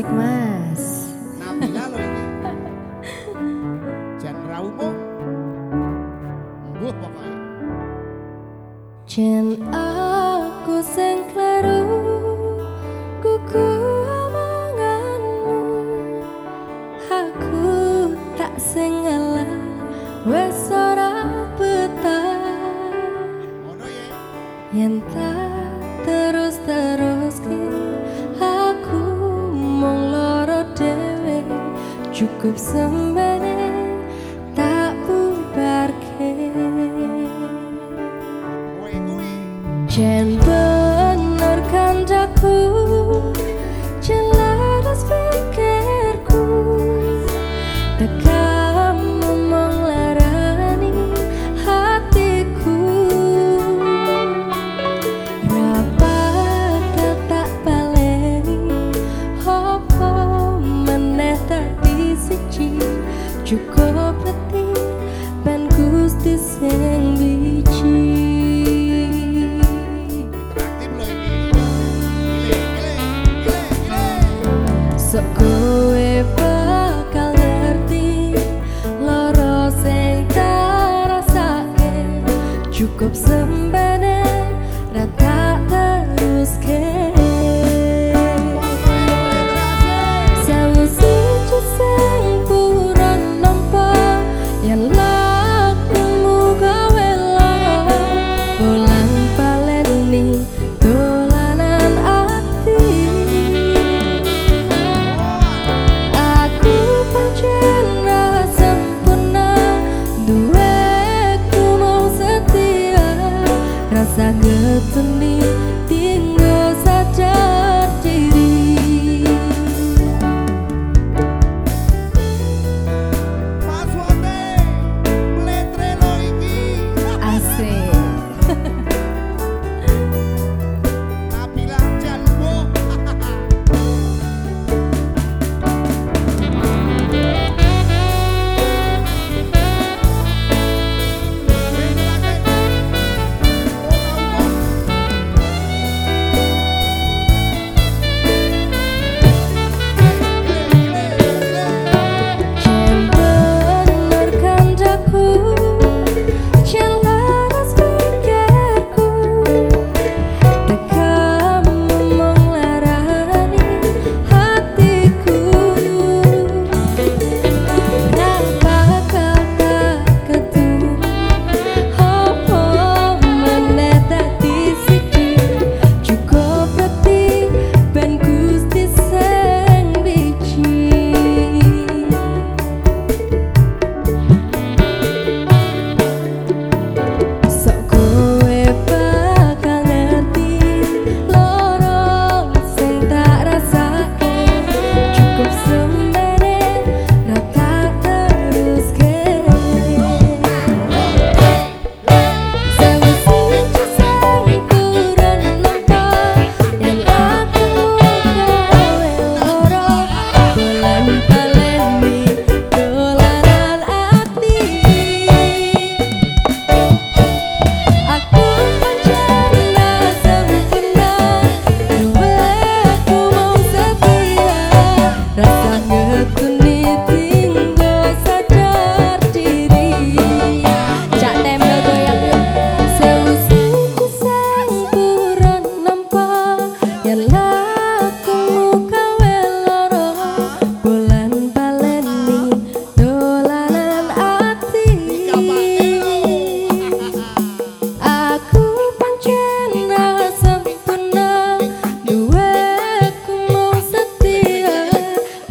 Asik mas. Nabila loh ini. Jan raumu. Mbuh pokoknya. Jen aku sing kleru kuku omonganmu Aku tak sing wes ora betah. Yen tak you could submit. Siji Cukup peti Ben gusti sing biji Interaktif loh ini. Gile, gile, gile, gile. Sok kowe bakal ngerti Loro sing tak rasake Cukup sembah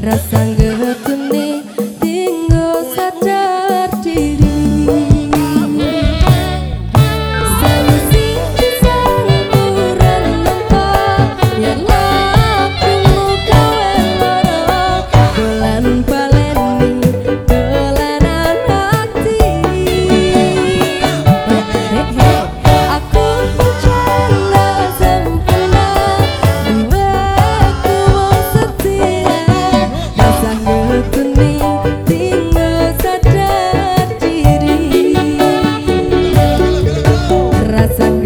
abrazar. casa.